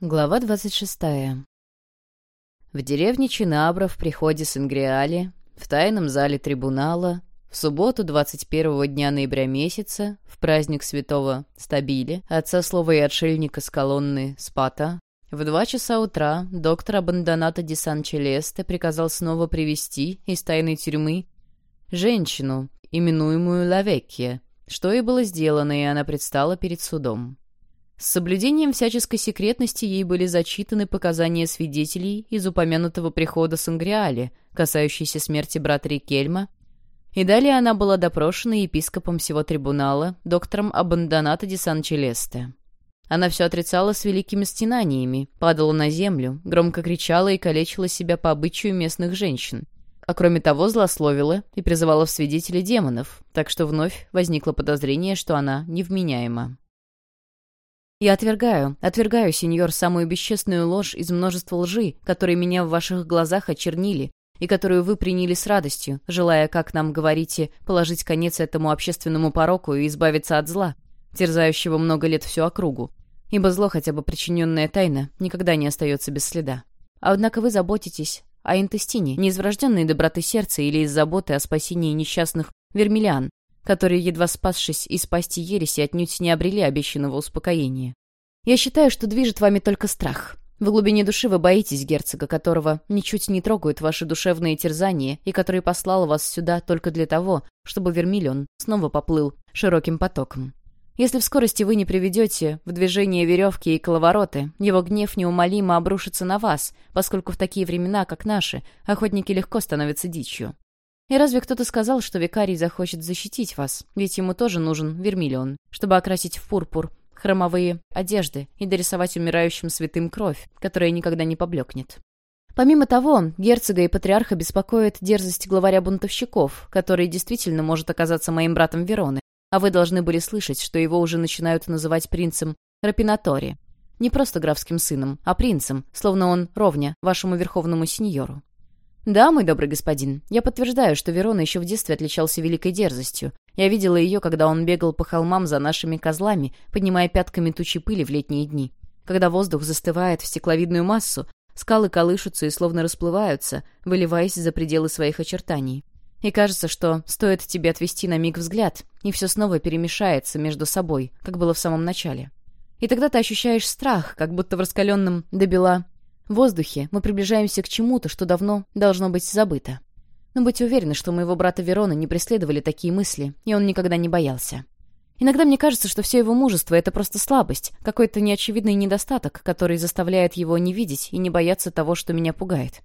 Глава 26. В деревне Чинабра в приходе Сангриали, в тайном зале трибунала, в субботу 21 дня ноября месяца, в праздник святого Стабили, отца слова и отшельника с колонны Спата, в два часа утра доктор Абандоната ди Сан-Челесте приказал снова привести из тайной тюрьмы женщину, именуемую Лавекия, что и было сделано, и она предстала перед судом. С соблюдением всяческой секретности ей были зачитаны показания свидетелей из упомянутого прихода Сангриали, касающиеся смерти брата Рикельма, и далее она была допрошена епископом всего трибунала, доктором Абандоната ди Сан-Челесте. Она все отрицала с великими стенаниями, падала на землю, громко кричала и калечила себя по обычаю местных женщин. А кроме того, злословила и призывала в свидетели демонов, так что вновь возникло подозрение, что она невменяема. «Я отвергаю, отвергаю, сеньор, самую бесчестную ложь из множества лжи, которые меня в ваших глазах очернили, и которую вы приняли с радостью, желая, как нам говорите, положить конец этому общественному пороку и избавиться от зла, терзающего много лет всю округу. Ибо зло, хотя бы причиненное тайно, никогда не остается без следа. Однако вы заботитесь о интестине, не из врожденной доброты сердца или из заботы о спасении несчастных вермиллиан, которые, едва спасшись из пасти ереси, отнюдь не обрели обещанного успокоения. Я считаю, что движет вами только страх. В глубине души вы боитесь герцога, которого ничуть не трогают ваши душевные терзания и который послал вас сюда только для того, чтобы Вермиллион снова поплыл широким потоком. Если в скорости вы не приведете в движение веревки и коловороты, его гнев неумолимо обрушится на вас, поскольку в такие времена, как наши, охотники легко становятся дичью. И разве кто-то сказал, что викарий захочет защитить вас? Ведь ему тоже нужен вермиллион, чтобы окрасить в пурпур хромовые одежды и дорисовать умирающим святым кровь, которая никогда не поблекнет. Помимо того, герцога и патриарха беспокоит дерзость главаря бунтовщиков, который действительно может оказаться моим братом Вероны, а вы должны были слышать, что его уже начинают называть принцем Рапинатори. Не просто графским сыном, а принцем, словно он ровня вашему верховному сеньору. «Да, мой добрый господин, я подтверждаю, что Верона еще в детстве отличался великой дерзостью. Я видела ее, когда он бегал по холмам за нашими козлами, поднимая пятками тучи пыли в летние дни. Когда воздух застывает в стекловидную массу, скалы колышутся и словно расплываются, выливаясь за пределы своих очертаний. И кажется, что стоит тебе отвести на миг взгляд, и все снова перемешается между собой, как было в самом начале. И тогда ты ощущаешь страх, как будто в раскаленном до бела в воздухе мы приближаемся к чему-то, что давно должно быть забыто. Но будьте уверены, что моего брата Верона не преследовали такие мысли, и он никогда не боялся. Иногда мне кажется, что все его мужество — это просто слабость, какой-то неочевидный недостаток, который заставляет его не видеть и не бояться того, что меня пугает.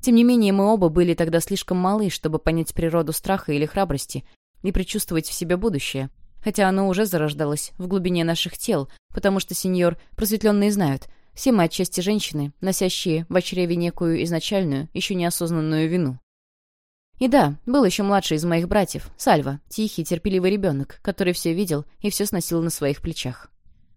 Тем не менее, мы оба были тогда слишком малы, чтобы понять природу страха или храбрости и предчувствовать в себе будущее, хотя оно уже зарождалось в глубине наших тел, потому что, сеньор, просветленные знают — все мы отчасти женщины, носящие в чреве некую изначальную, еще неосознанную вину. И да, был еще младший из моих братьев, Сальва, тихий, терпеливый ребенок, который все видел и все сносил на своих плечах.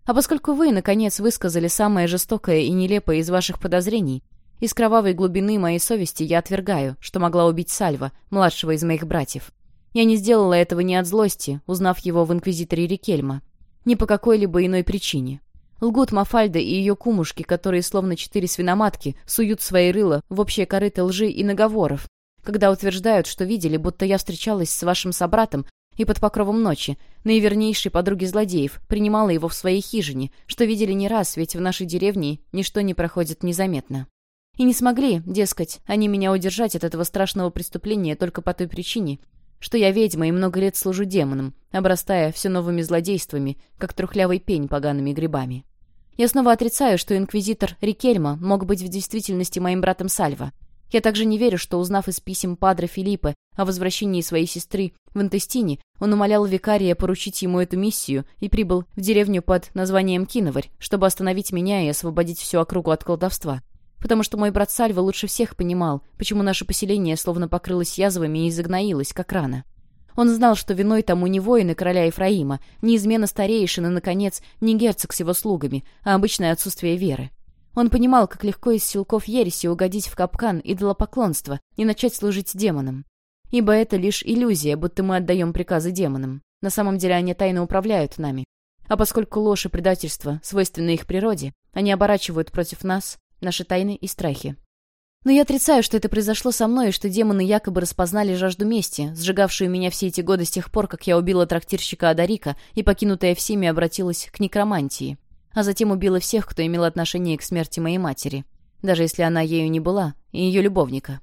А поскольку вы, наконец, высказали самое жестокое и нелепое из ваших подозрений, из кровавой глубины моей совести я отвергаю, что могла убить Сальва, младшего из моих братьев. Я не сделала этого ни от злости, узнав его в инквизиторе Рикельма, ни по какой-либо иной причине. Лгут Мафальда и ее кумушки, которые, словно четыре свиноматки, суют свои рыла в общее корыто лжи и наговоров, когда утверждают, что видели, будто я встречалась с вашим собратом и под покровом ночи, наивернейшей подруги злодеев, принимала его в своей хижине, что видели не раз, ведь в нашей деревне ничто не проходит незаметно. И не смогли, дескать, они меня удержать от этого страшного преступления только по той причине, что я ведьма и много лет служу демонам, обрастая все новыми злодействами, как трухлявый пень погаными грибами. Я снова отрицаю, что инквизитор Рикельма мог быть в действительности моим братом Сальва. Я также не верю, что, узнав из писем Падре Филиппе о возвращении своей сестры в Интестине, он умолял викария поручить ему эту миссию и прибыл в деревню под названием Киноварь, чтобы остановить меня и освободить всю округу от колдовства. Потому что мой брат Сальва лучше всех понимал, почему наше поселение словно покрылось язвами и загноилось, как рана. Он знал, что виной тому не воины короля Ефраима, не измена старейшины, наконец, не герцог с его слугами, а обычное отсутствие веры. Он понимал, как легко из силков ереси угодить в капкан идолопоклонства и начать служить демонам. Ибо это лишь иллюзия, будто мы отдаем приказы демонам. На самом деле они тайно управляют нами. А поскольку ложь и предательство свойственны их природе, они оборачивают против нас наши тайны и страхи. Но я отрицаю, что это произошло со мной, и что демоны якобы распознали жажду мести, сжигавшую меня все эти годы с тех пор, как я убила трактирщика Адарика и, покинутая всеми, обратилась к некромантии. А затем убила всех, кто имел отношение к смерти моей матери. Даже если она ею не была, и ее любовника.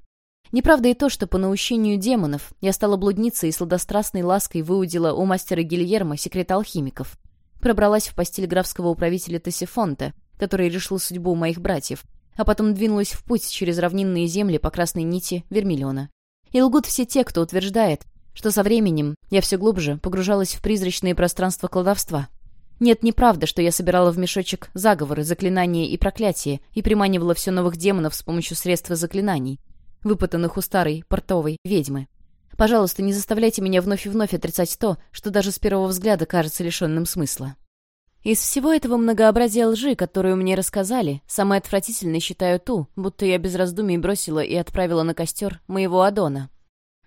Неправда и то, что по наущению демонов я стала блудницей и сладострастной лаской выудила у мастера Гильермо секрет алхимиков. Пробралась в постель графского управителя Тесифонта, который решил судьбу моих братьев, а потом двинулась в путь через равнинные земли по красной нити Вермиллиона. И лгут все те, кто утверждает, что со временем я все глубже погружалась в призрачные пространства кладовства. Нет, неправда, что я собирала в мешочек заговоры, заклинания и проклятия и приманивала все новых демонов с помощью средств заклинаний, выпытанных у старой портовой ведьмы. Пожалуйста, не заставляйте меня вновь и вновь отрицать то, что даже с первого взгляда кажется лишенным смысла. Из всего этого многообразия лжи, которую мне рассказали, самой отвратительной считаю ту, будто я без раздумий бросила и отправила на костер моего Адона.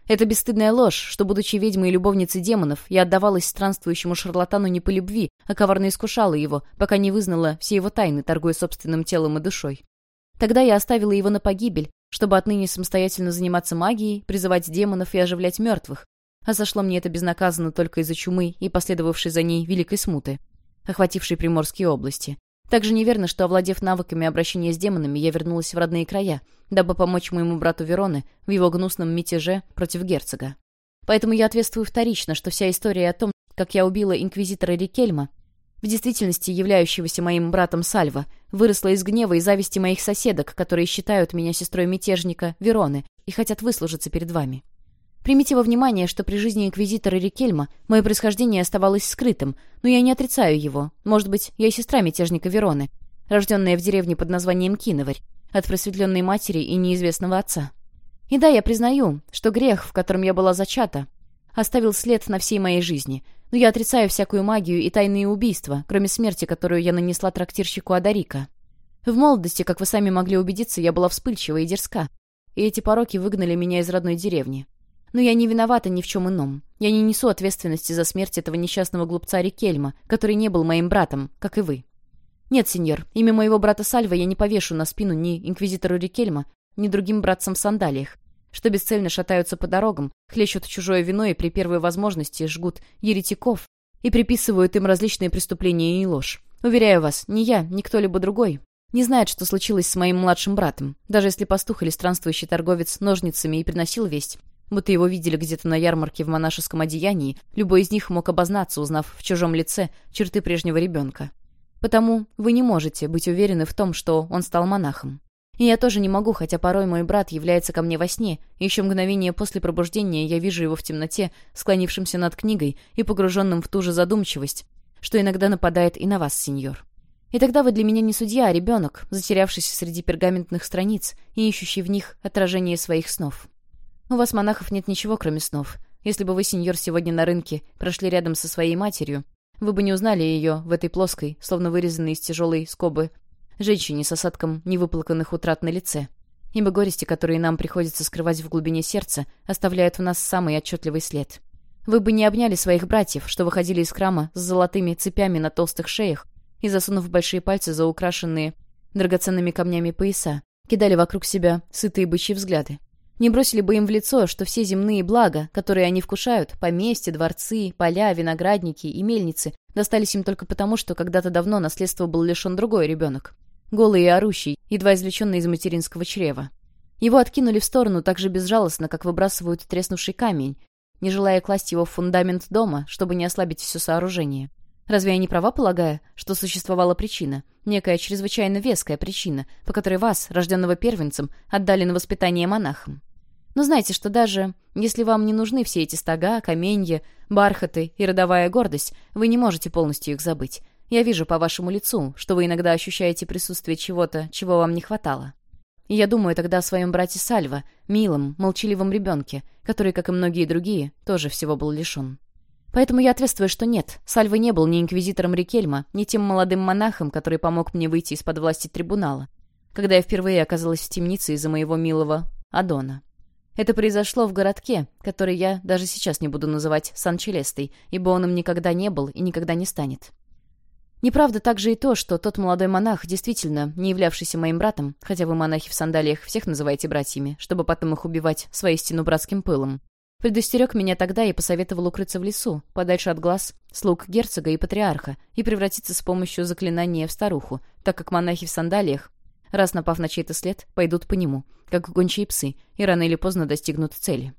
Это бесстыдная ложь, что, будучи ведьмой и любовницей демонов, я отдавалась странствующему шарлатану не по любви, а коварно искушала его, пока не вызнала все его тайны, торгуя собственным телом и душой. Тогда я оставила его на погибель, чтобы отныне самостоятельно заниматься магией, призывать демонов и оживлять мертвых, а сошло мне это безнаказанно только из-за чумы и последовавшей за ней великой смуты охватившей Приморские области. Также неверно, что, овладев навыками обращения с демонами, я вернулась в родные края, дабы помочь моему брату Вероны в его гнусном мятеже против герцога. Поэтому я ответствую вторично, что вся история о том, как я убила инквизитора Рикельма, в действительности являющегося моим братом Сальва, выросла из гнева и зависти моих соседок, которые считают меня сестрой мятежника Вероны и хотят выслужиться перед вами. Примите во внимание, что при жизни инквизитора Рикельма мое происхождение оставалось скрытым, но я не отрицаю его. Может быть, я и сестра мятежника Вероны, рожденная в деревне под названием Киноварь, от просветленной матери и неизвестного отца. И да, я признаю, что грех, в котором я была зачата, оставил след на всей моей жизни, но я отрицаю всякую магию и тайные убийства, кроме смерти, которую я нанесла трактирщику Адарика. В молодости, как вы сами могли убедиться, я была вспыльчива и дерзка, и эти пороки выгнали меня из родной деревни. Но я не виновата ни в чем ином. Я не несу ответственности за смерть этого несчастного глупца Рикельма, который не был моим братом, как и вы. Нет, сеньор, имя моего брата Сальва я не повешу на спину ни инквизитору Рикельма, ни другим братцам в сандалиях, что бесцельно шатаются по дорогам, хлещут чужое вино и при первой возможности жгут еретиков и приписывают им различные преступления и ложь. Уверяю вас, ни я, ни кто-либо другой не знает, что случилось с моим младшим братом. Даже если пастух или странствующий торговец ножницами и приносил весть, будто его видели где-то на ярмарке в монашеском одеянии, любой из них мог обознаться, узнав в чужом лице черты прежнего ребенка. Потому вы не можете быть уверены в том, что он стал монахом. И я тоже не могу, хотя порой мой брат является ко мне во сне, и еще мгновение после пробуждения я вижу его в темноте, склонившимся над книгой и погруженным в ту же задумчивость, что иногда нападает и на вас, сеньор. И тогда вы для меня не судья, а ребенок, затерявшийся среди пергаментных страниц и ищущий в них отражение своих снов. У вас, монахов, нет ничего, кроме снов. Если бы вы, сеньор, сегодня на рынке прошли рядом со своей матерью, вы бы не узнали ее в этой плоской, словно вырезанной из тяжелой скобы, женщине с осадком невыплаканных утрат на лице. Ибо горести, которые нам приходится скрывать в глубине сердца, оставляют в нас самый отчетливый след. Вы бы не обняли своих братьев, что выходили из храма с золотыми цепями на толстых шеях и, засунув большие пальцы за украшенные драгоценными камнями пояса, кидали вокруг себя сытые бычьи взгляды. Не бросили бы им в лицо, что все земные блага, которые они вкушают, поместья, дворцы, поля, виноградники и мельницы, достались им только потому, что когда-то давно наследство был лишен другой ребенок. Голый и орущий, едва извлеченный из материнского чрева. Его откинули в сторону так же безжалостно, как выбрасывают треснувший камень, не желая класть его в фундамент дома, чтобы не ослабить все сооружение. Разве я не права, полагая, что существовала причина, некая чрезвычайно веская причина, по которой вас, рожденного первенцем, отдали на воспитание монахам? Но знаете, что даже если вам не нужны все эти стога, каменья, бархаты и родовая гордость, вы не можете полностью их забыть. Я вижу по вашему лицу, что вы иногда ощущаете присутствие чего-то, чего вам не хватало. И я думаю тогда о своем брате Сальва, милом, молчаливом ребенке, который, как и многие другие, тоже всего был лишен. Поэтому я ответствую, что нет, Сальва не был ни инквизитором Рикельма, ни тем молодым монахом, который помог мне выйти из-под власти трибунала, когда я впервые оказалась в темнице из-за моего милого Адона. Это произошло в городке, который я даже сейчас не буду называть Сан-Челестой, ибо он им никогда не был и никогда не станет. Неправда также и то, что тот молодой монах, действительно не являвшийся моим братом, хотя вы, монахи в сандалиях, всех называете братьями, чтобы потом их убивать с воистину братским пылом, предостерег меня тогда и посоветовал укрыться в лесу, подальше от глаз слуг герцога и патриарха, и превратиться с помощью заклинания в старуху, так как монахи в сандалиях, раз напав на чей-то след, пойдут по нему, как гончие псы, и рано или поздно достигнут цели.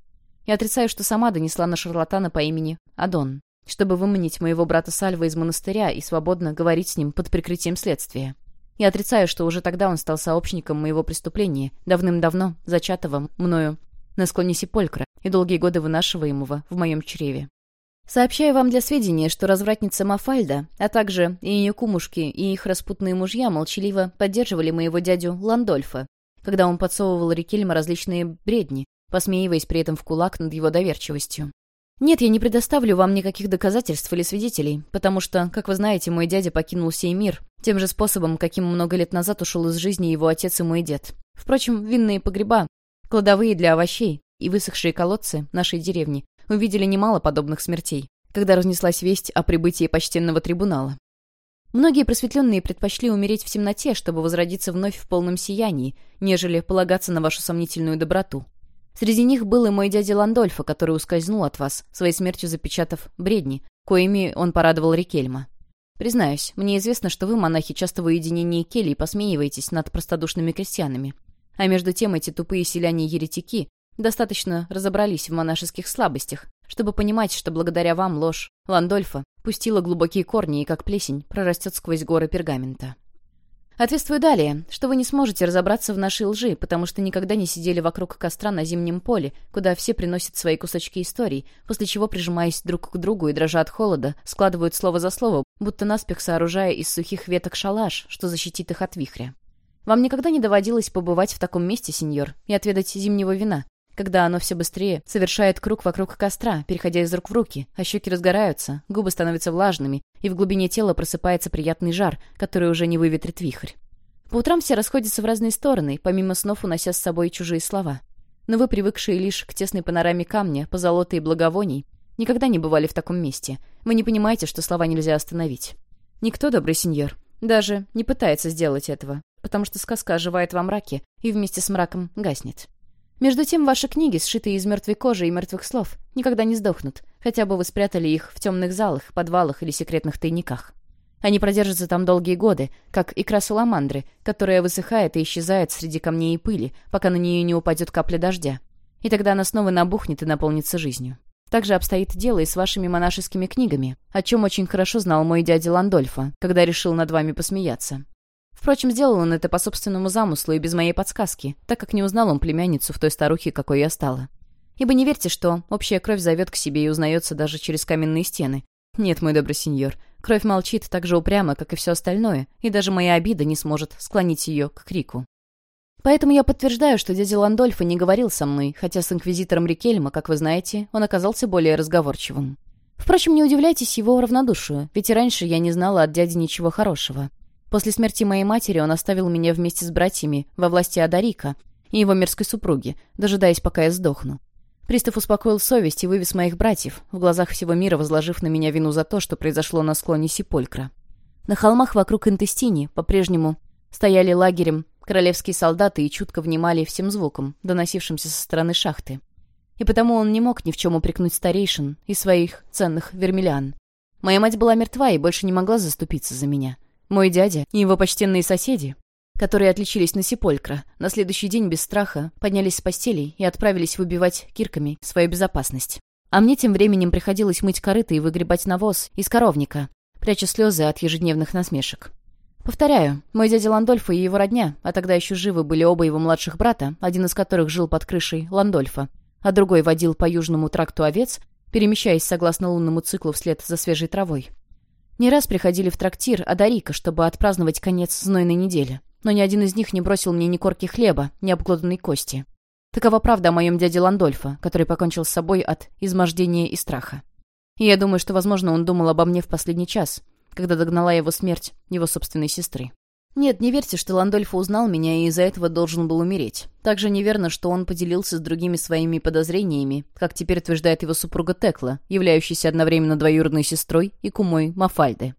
Я отрицаю, что сама донесла на шарлатана по имени Адон, чтобы выманить моего брата Сальва из монастыря и свободно говорить с ним под прикрытием следствия. Я отрицаю, что уже тогда он стал сообщником моего преступления, давным-давно зачатого мною на склоне Сиполькра и долгие годы вынашиваемого в моем чреве. Сообщаю вам для сведения, что развратница Мафальда, а также и ее кумушки, и их распутные мужья молчаливо поддерживали моего дядю Ландольфа, когда он подсовывал Рикельма различные бредни, посмеиваясь при этом в кулак над его доверчивостью. Нет, я не предоставлю вам никаких доказательств или свидетелей, потому что, как вы знаете, мой дядя покинул сей мир тем же способом, каким много лет назад ушел из жизни его отец и мой дед. Впрочем, винные погреба Кладовые для овощей и высохшие колодцы нашей деревни увидели немало подобных смертей, когда разнеслась весть о прибытии почтенного трибунала. Многие просветленные предпочли умереть в темноте, чтобы возродиться вновь в полном сиянии, нежели полагаться на вашу сомнительную доброту. Среди них был и мой дядя Ландольфа, который ускользнул от вас, своей смертью запечатав бредни, коими он порадовал Рикельма. Признаюсь, мне известно, что вы, монахи, часто в уединении кельи посмеиваетесь над простодушными крестьянами. А между тем эти тупые селяне-еретики достаточно разобрались в монашеских слабостях, чтобы понимать, что благодаря вам ложь Ландольфа пустила глубокие корни и, как плесень, прорастет сквозь горы пергамента. Ответствую далее, что вы не сможете разобраться в нашей лжи, потому что никогда не сидели вокруг костра на зимнем поле, куда все приносят свои кусочки историй, после чего, прижимаясь друг к другу и дрожа от холода, складывают слово за слово, будто наспех сооружая из сухих веток шалаш, что защитит их от вихря. Вам никогда не доводилось побывать в таком месте, сеньор, и отведать зимнего вина, когда оно все быстрее совершает круг вокруг костра, переходя из рук в руки, а щеки разгораются, губы становятся влажными, и в глубине тела просыпается приятный жар, который уже не выветрит вихрь. По утрам все расходятся в разные стороны, помимо снов унося с собой чужие слова. Но вы, привыкшие лишь к тесной панораме камня, позолоты и благовоний, никогда не бывали в таком месте. Вы не понимаете, что слова нельзя остановить. Никто, добрый сеньор, даже не пытается сделать этого, потому что сказка оживает во мраке и вместе с мраком гаснет. Между тем, ваши книги, сшитые из мертвой кожи и мертвых слов, никогда не сдохнут, хотя бы вы спрятали их в темных залах, подвалах или секретных тайниках. Они продержатся там долгие годы, как икра саламандры, которая высыхает и исчезает среди камней и пыли, пока на нее не упадет капля дождя. И тогда она снова набухнет и наполнится жизнью. Так же обстоит дело и с вашими монашескими книгами, о чем очень хорошо знал мой дядя Ландольфа, когда решил над вами посмеяться. Впрочем, сделал он это по собственному замыслу и без моей подсказки, так как не узнал он племянницу в той старухе, какой я стала. Ибо не верьте, что общая кровь зовет к себе и узнается даже через каменные стены. Нет, мой добрый сеньор, кровь молчит так же упрямо, как и все остальное, и даже моя обида не сможет склонить ее к крику. Поэтому я подтверждаю, что дядя Ландольфа не говорил со мной, хотя с инквизитором Рикельма, как вы знаете, он оказался более разговорчивым. Впрочем, не удивляйтесь его равнодушию, ведь и раньше я не знала от дяди ничего хорошего. После смерти моей матери он оставил меня вместе с братьями во власти Адарика и его мерзкой супруги, дожидаясь, пока я сдохну. Пристав успокоил совесть и вывез моих братьев, в глазах всего мира возложив на меня вину за то, что произошло на склоне Сиполькра. На холмах вокруг Интестини по-прежнему стояли лагерем королевские солдаты и чутко внимали всем звукам, доносившимся со стороны шахты. И потому он не мог ни в чем упрекнуть старейшин и своих ценных вермелян. Моя мать была мертва и больше не могла заступиться за меня. Мой дядя и его почтенные соседи, которые отличились на Сиполькра, на следующий день без страха поднялись с постелей и отправились выбивать кирками свою безопасность. А мне тем временем приходилось мыть корыто и выгребать навоз из коровника, пряча слезы от ежедневных насмешек. Повторяю, мой дядя Ландольфа и его родня, а тогда еще живы были оба его младших брата, один из которых жил под крышей Ландольфа, а другой водил по южному тракту овец, перемещаясь согласно лунному циклу вслед за свежей травой. Не раз приходили в трактир Адарика, чтобы отпраздновать конец знойной недели, но ни один из них не бросил мне ни корки хлеба, ни обглоданной кости. Такова правда о моем дяде Ландольфа, который покончил с собой от измождения и страха. И я думаю, что, возможно, он думал обо мне в последний час, когда догнала его смерть его собственной сестры. Нет, не верьте, что Ландольфо узнал меня и из-за этого должен был умереть. Также неверно, что он поделился с другими своими подозрениями, как теперь утверждает его супруга Текла, являющаяся одновременно двоюродной сестрой и кумой Мафальды.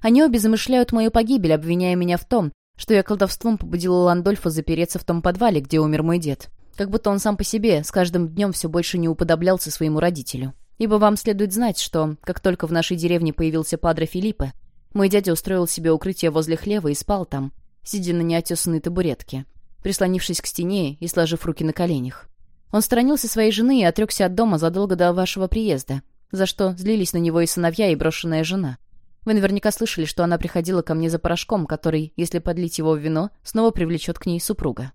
Они обе замышляют мою погибель, обвиняя меня в том, что я колдовством побудила Ландольфа запереться в том подвале, где умер мой дед. Как будто он сам по себе с каждым днем все больше не уподоблялся своему родителю. Ибо вам следует знать, что, как только в нашей деревне появился падре Филиппе, мой дядя устроил себе укрытие возле хлева и спал там, сидя на неотесанной табуретке, прислонившись к стене и сложив руки на коленях. Он сторонился своей жены и отрекся от дома задолго до вашего приезда, за что злились на него и сыновья, и брошенная жена. Вы наверняка слышали, что она приходила ко мне за порошком, который, если подлить его в вино, снова привлечет к ней супруга.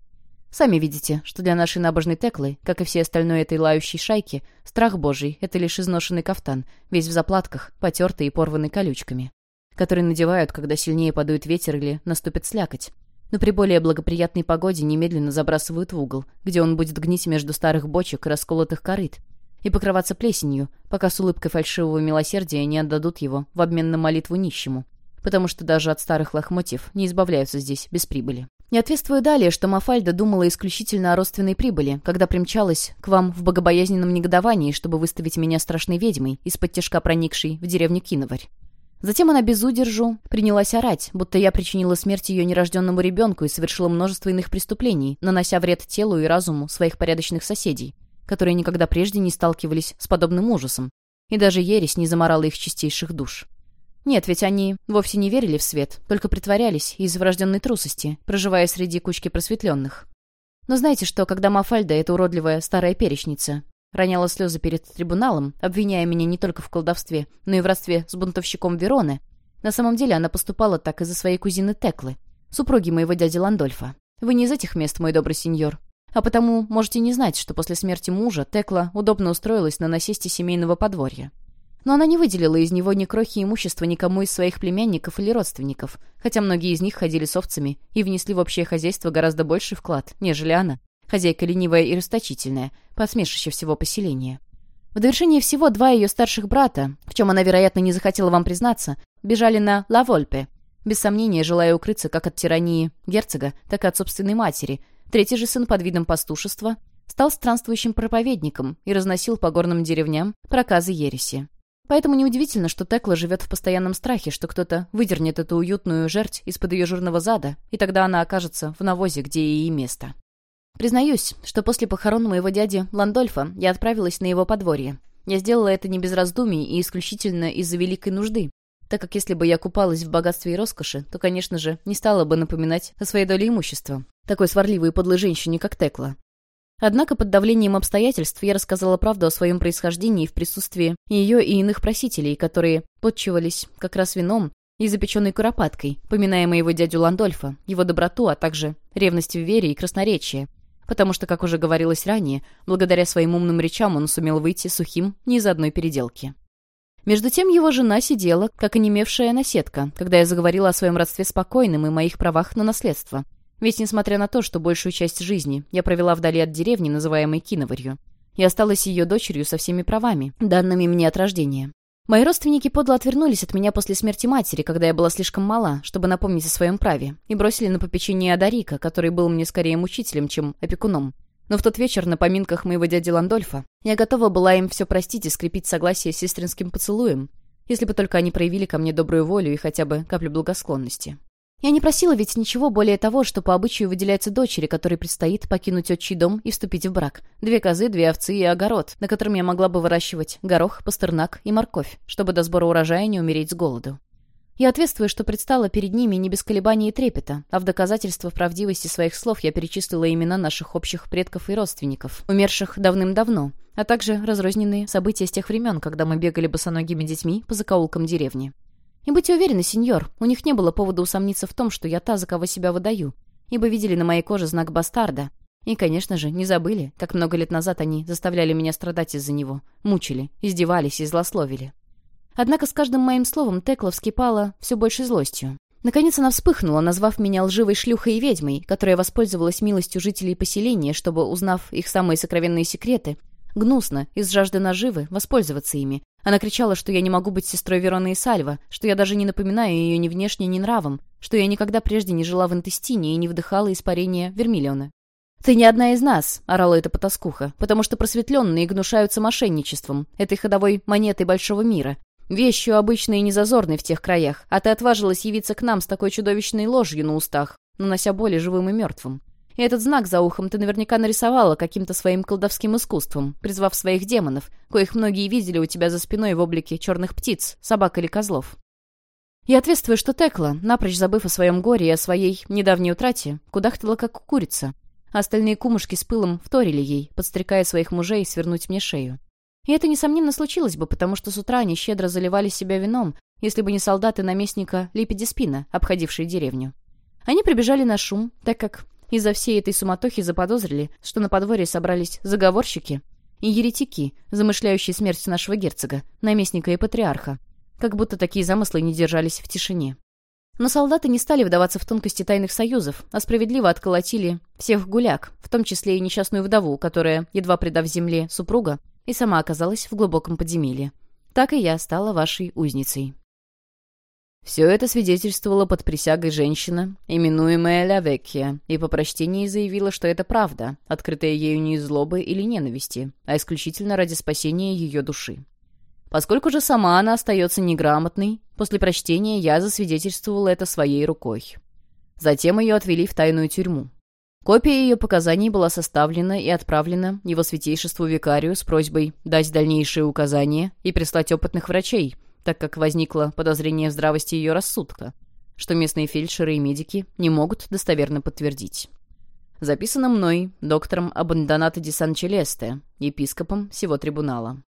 Сами видите, что для нашей набожной Теклы, как и всей остальной этой лающей шайки, страх божий — это лишь изношенный кафтан, весь в заплатках, потертый и порванный колючками, который надевают, когда сильнее подует ветер или наступит слякоть. Но при более благоприятной погоде немедленно забрасывают в угол, где он будет гнить между старых бочек и расколотых корыт, и покрываться плесенью, пока с улыбкой фальшивого милосердия не отдадут его в обмен на молитву нищему, потому что даже от старых лохмотьев не избавляются здесь без прибыли. Не ответствую далее, что Мафальда думала исключительно о родственной прибыли, когда примчалась к вам в богобоязненном негодовании, чтобы выставить меня страшной ведьмой, из-под тяжка проникшей в деревню Киноварь. Затем она без удержу принялась орать, будто я причинила смерть ее нерожденному ребенку и совершила множество иных преступлений, нанося вред телу и разуму своих порядочных соседей, которые никогда прежде не сталкивались с подобным ужасом, и даже ересь не заморала их чистейших душ. Нет, ведь они вовсе не верили в свет, только притворялись из врожденной трусости, проживая среди кучки просветленных. Но знаете что, когда Мафальда, эта уродливая старая перечница, роняла слезы перед трибуналом, обвиняя меня не только в колдовстве, но и в родстве с бунтовщиком Вероны, на самом деле она поступала так из-за своей кузины Теклы, супруги моего дяди Ландольфа. Вы не из этих мест, мой добрый сеньор, а потому можете не знать, что после смерти мужа Текла удобно устроилась на насесте семейного подворья. Но она не выделила из него ни крохи имущества никому из своих племянников или родственников, хотя многие из них ходили с овцами и внесли в общее хозяйство гораздо больший вклад, нежели она, хозяйка ленивая и расточительная, посмешище всего поселения. В довершение всего два ее старших брата, в чем она, вероятно, не захотела вам признаться, бежали на Лавольпе, без сомнения желая укрыться как от тирании герцога, так и от собственной матери, Третий же сын под видом пастушества стал странствующим проповедником и разносил по горным деревням проказы ереси. Поэтому неудивительно, что Текла живет в постоянном страхе, что кто-то выдернет эту уютную жерть из-под ее жирного зада, и тогда она окажется в навозе, где ей и место. Признаюсь, что после похорон моего дяди Ландольфа я отправилась на его подворье. Я сделала это не без раздумий и исключительно из-за великой нужды, так как если бы я купалась в богатстве и роскоши, то, конечно же, не стала бы напоминать о своей доле имущества, такой сварливой и подлой женщине, как Текла. Однако под давлением обстоятельств я рассказала правду о своем происхождении в присутствии ее и иных просителей, которые подчивались как раз вином и запеченной куропаткой, поминая моего дядю Ландольфа, его доброту, а также ревность в вере и красноречие, потому что, как уже говорилось ранее, благодаря своим умным речам он сумел выйти сухим ни из одной переделки. Между тем его жена сидела, как онемевшая наседка, когда я заговорила о своем родстве спокойным и моих правах на наследство, ведь, несмотря на то, что большую часть жизни я провела вдали от деревни, называемой Киноварью, я осталась ее дочерью со всеми правами, данными мне от рождения. Мои родственники подло отвернулись от меня после смерти матери, когда я была слишком мала, чтобы напомнить о своем праве, и бросили на попечение Адарика, который был мне скорее мучителем, чем опекуном. Но в тот вечер на поминках моего дяди Ландольфа я готова была им все простить и скрепить согласие с сестринским поцелуем, если бы только они проявили ко мне добрую волю и хотя бы каплю благосклонности. Я не просила ведь ничего более того, что по обычаю выделяется дочери, которой предстоит покинуть отчий дом и вступить в брак. Две козы, две овцы и огород, на котором я могла бы выращивать горох, пастернак и морковь, чтобы до сбора урожая не умереть с голоду. Я ответствую, что предстала перед ними не без колебаний и трепета, а в доказательство правдивости своих слов я перечислила имена наших общих предков и родственников, умерших давным-давно, а также разрозненные события с тех времен, когда мы бегали босоногими детьми по закоулкам деревни. И будьте уверены, сеньор, у них не было повода усомниться в том, что я та, за кого себя выдаю, ибо видели на моей коже знак бастарда. И, конечно же, не забыли, как много лет назад они заставляли меня страдать из-за него, мучили, издевались и злословили. Однако с каждым моим словом Текла вскипала все больше злостью. Наконец она вспыхнула, назвав меня лживой шлюхой и ведьмой, которая воспользовалась милостью жителей поселения, чтобы, узнав их самые сокровенные секреты, гнусно, из жажды наживы, воспользоваться ими, она кричала, что я не могу быть сестрой Вероны и Сальва, что я даже не напоминаю ее ни внешне, ни нравом, что я никогда прежде не жила в интестине и не вдыхала испарения вермиллиона. «Ты не одна из нас», — орала эта потаскуха, «потому что просветленные гнушаются мошенничеством, этой ходовой монетой большого мира, Вещью обычной и незазорной в тех краях, а ты отважилась явиться к нам с такой чудовищной ложью на устах, нанося боли живым и мертвым. И этот знак за ухом ты наверняка нарисовала каким-то своим колдовским искусством, призвав своих демонов, коих многие видели у тебя за спиной в облике черных птиц, собак или козлов. Я ответствую, что Текла, напрочь забыв о своем горе и о своей недавней утрате, кудахтала как курица, а остальные кумушки с пылом вторили ей, подстрекая своих мужей свернуть мне шею. И это, несомненно, случилось бы, потому что с утра они щедро заливали себя вином, если бы не солдаты наместника Липидиспина, обходившие деревню. Они прибежали на шум, так как из-за всей этой суматохи заподозрили, что на подворье собрались заговорщики и еретики, замышляющие смерть нашего герцога, наместника и патриарха. Как будто такие замыслы не держались в тишине. Но солдаты не стали вдаваться в тонкости тайных союзов, а справедливо отколотили всех гуляк, в том числе и несчастную вдову, которая, едва предав земле супруга, и сама оказалась в глубоком подземелье. Так и я стала вашей узницей. Все это свидетельствовало под присягой женщина, именуемая Ля и по прочтении заявила, что это правда, открытая ею не из злобы или ненависти, а исключительно ради спасения ее души. Поскольку же сама она остается неграмотной, после прочтения я засвидетельствовала это своей рукой. Затем ее отвели в тайную тюрьму. Копия ее показаний была составлена и отправлена его святейшеству викарию с просьбой дать дальнейшие указания и прислать опытных врачей, так как возникло подозрение в здравости ее рассудка, что местные фельдшеры и медики не могут достоверно подтвердить. Записано мной, доктором Абандонато ди Сан-Челесте, епископом всего трибунала.